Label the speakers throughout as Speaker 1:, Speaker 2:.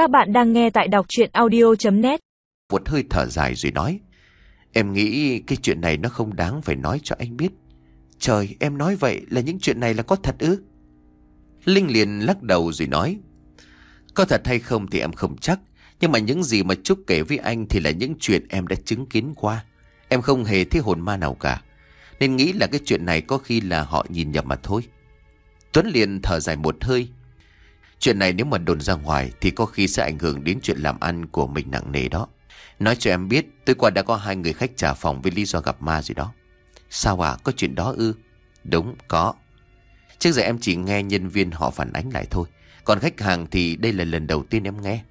Speaker 1: Các bạn đang nghe tại đọc chuyện audio.net
Speaker 2: Một hơi thở dài rồi nói, Em nghĩ cái chuyện này nó không đáng phải nói cho anh biết. Trời, em nói vậy là những chuyện này là có thật ư? Linh liền lắc đầu rồi nói, Có thật hay không thì em không chắc, Nhưng mà những gì mà Trúc kể với anh Thì là những chuyện em đã chứng kiến qua. Em không hề thấy hồn ma nào cả, Nên nghĩ là cái chuyện này có khi là họ nhìn nhầm mà thôi. Tuấn liền thở dài một hơi Chuyện này nếu mà đồn ra ngoài Thì có khi sẽ ảnh hưởng đến chuyện làm ăn của mình nặng nề đó. Nói cho em biết, Tối qua đã có hai người khách trả phòng Với lý do gặp ma gì đó. Sao à có chuyện đó ư? Đúng, có. Trước giờ em chỉ nghe nhân viên họ phản ánh lại thôi. Còn khách hàng thì đây là lần đầu tiên em nghe.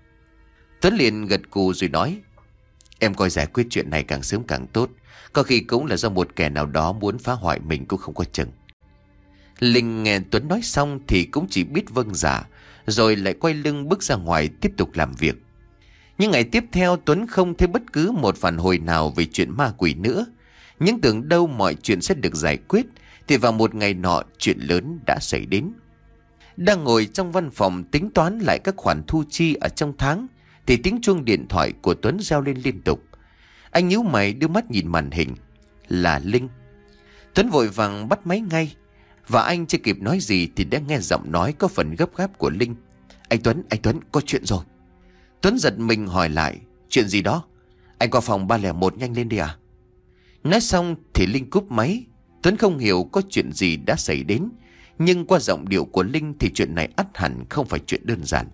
Speaker 2: Tuấn liền gật cù rồi nói, Em coi giải quyết chuyện này càng sớm càng tốt. Có khi cũng là do một kẻ nào đó muốn phá hoại mình cũng không có chừng. Linh nghe Tuấn nói xong thì cũng chỉ biết vâng giả Rồi lại quay lưng bước ra ngoài tiếp tục làm việc. Những ngày tiếp theo, Tuấn không thấy bất cứ một phản hồi nào về chuyện ma quỷ nữa. Nhưng tưởng đâu mọi chuyện sẽ được giải quyết, Thì vào một ngày nọ, chuyện lớn đã xảy đến. Đang ngồi trong văn phòng tính toán lại các khoản thu chi ở trong tháng, Thì tiếng chuông điện thoại của Tuấn reo lên liên tục. Anh nhíu mày đưa mắt nhìn màn hình. Là Linh. Tuấn vội vàng bắt máy ngay. Và anh chưa kịp nói gì thì đã nghe giọng nói có phần gấp gáp của Linh. Anh Tuấn, anh Tuấn, có chuyện rồi. Tuấn giật mình hỏi lại Chuyện gì đó? Anh qua phòng 301 nhanh lên đi à? Nói xong thì Linh cúp máy. Tuấn không hiểu có chuyện gì đã xảy đến Nhưng qua giọng điệu của Linh Thì chuyện này ắt hẳn không phải chuyện đơn giản.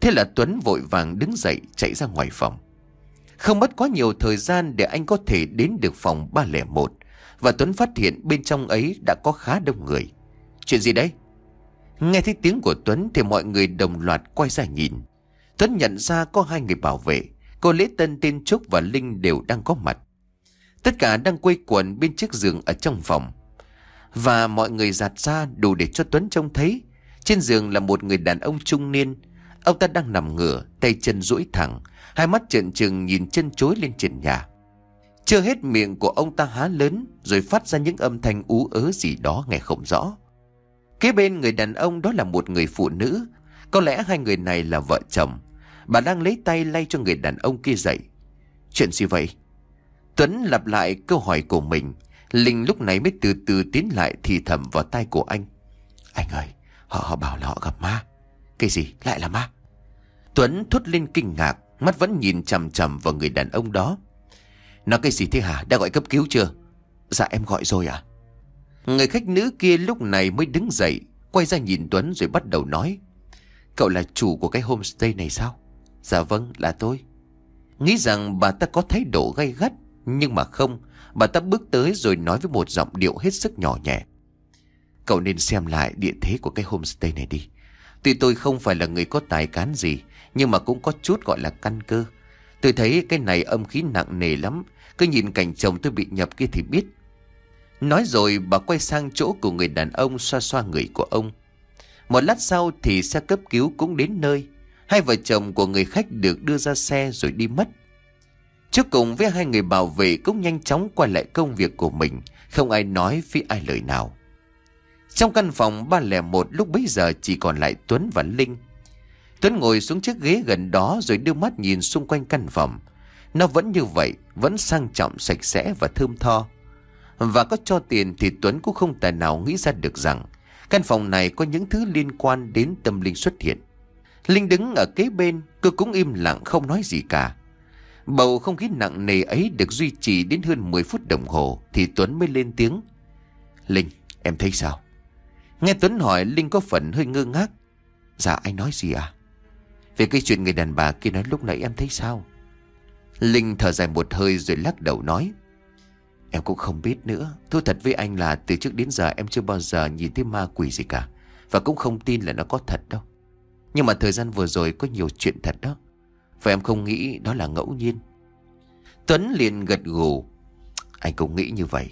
Speaker 2: Thế là Tuấn vội vàng đứng dậy chạy ra ngoài phòng. Không mất quá nhiều thời gian để anh có thể đến được phòng 301 và Tuấn phát hiện bên trong ấy đã có khá đông người. Chuyện gì đấy? Nghe thấy tiếng của Tuấn thì mọi người đồng loạt quay ra nhìn. Tuấn nhận ra có hai người bảo vệ. Cô Lễ Tân tên Trúc và Linh đều đang có mặt. Tất cả đang quây quần bên chiếc giường ở trong phòng. Và mọi người giạt ra đủ để cho Tuấn trông thấy. Trên giường là một người đàn ông trung niên. Ông ta đang nằm ngửa, Tay chân duỗi thẳng. Hai mắt trợn trừng nhìn chân chối lên trần nhà. Chưa hết miệng của ông ta há lớn Rồi phát ra những âm thanh ú ớ gì đó nghe không rõ. Kế bên người đàn ông đó là một người phụ nữ. Có lẽ hai người này là vợ chồng. Bà đang lấy tay lay cho người đàn ông kia dậy. Chuyện gì vậy? Tuấn lặp lại câu hỏi của mình. Linh lúc này mới từ từ tiến lại thì thầm vào tay của anh. Anh ơi Họ, họ bảo là họ gặp ma. Cái gì? Lại là ma? Tuấn thốt lên kinh ngạc Mắt vẫn nhìn chầm chầm vào người đàn ông đó. Nói cái gì thế hả? Đã gọi cấp cứu chưa? Dạ em gọi rồi à Người khách nữ kia lúc này mới đứng dậy, Quay ra nhìn Tuấn rồi bắt đầu nói, Cậu là chủ của cái homestay này sao? Dạ vâng là tôi. Nghĩ rằng bà ta có thái độ gay gắt, Nhưng mà không, Bà ta bước tới rồi nói với một giọng điệu hết sức nhỏ nhẹ. Cậu nên xem lại địa thế của cái homestay này đi. Tuy tôi không phải là người có tài cán gì, Nhưng mà cũng có chút gọi là căn cơ. Tôi thấy cái này âm khí nặng nề lắm cứ nhìn cảnh chồng tôi bị nhập kia thì biết Nói rồi bà quay sang chỗ của người đàn ông xoa xoa người của ông Một lát sau thì xe cấp cứu cũng đến nơi Hai vợ chồng của người khách được đưa ra xe rồi đi mất. Trước cùng với hai người bảo vệ cũng nhanh chóng quay lại công việc của mình, không ai nói với ai lời nào. Trong căn phòng 301 lúc bấy giờ chỉ còn lại Tuấn và Linh. Tuấn ngồi xuống chiếc ghế gần đó rồi đưa mắt nhìn xung quanh căn phòng. Nó vẫn như vậy, vẫn sang trọng sạch sẽ và thơm tho. Và có cho tiền thì Tuấn cũng không tài nào nghĩ ra được rằng căn phòng này có những thứ liên quan đến tâm linh xuất hiện. Linh đứng ở kế bên, cô cũng im lặng không nói gì cả. Bầu không khí nặng nề ấy được duy trì đến hơn 10 phút đồng hồ thì Tuấn mới lên tiếng. Linh, em thấy sao? Nghe Tuấn hỏi Linh có phần hơi ngơ ngác. Dạ anh nói gì à? Về cái chuyện người đàn bà kia nói lúc nãy em thấy sao? Linh thở dài một hơi rồi lắc đầu nói. Em cũng không biết nữa. Thú thật với anh là từ trước đến giờ em chưa bao giờ nhìn thấy ma quỷ gì cả. Và cũng không tin là nó có thật đâu. Nhưng mà thời gian vừa rồi có nhiều chuyện thật đó, Và em không nghĩ đó là ngẫu nhiên Tuấn liền gật gù, Anh cũng nghĩ như vậy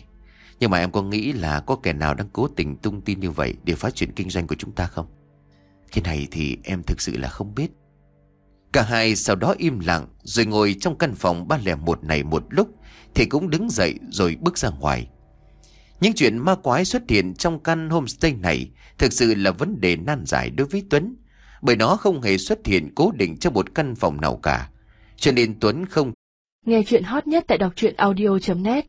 Speaker 2: Nhưng mà em có nghĩ là có kẻ nào đang cố tình tung tin như vậy Để phá chuyện kinh doanh của chúng ta không Cái này thì em thực sự là không biết Cả hai sau đó im lặng, Rồi ngồi trong căn phòng ba lẻ một này một lúc, Thì cũng đứng dậy rồi bước ra ngoài Những chuyện ma quái xuất hiện trong căn homestay này Thực sự là vấn đề nan giải đối với Tuấn, Bởi nó không hề xuất hiện cố định trong một căn phòng nào cả. Cho nên Tuấn không
Speaker 3: Nghe chuyện hot nhất tại đọc truyện audio.net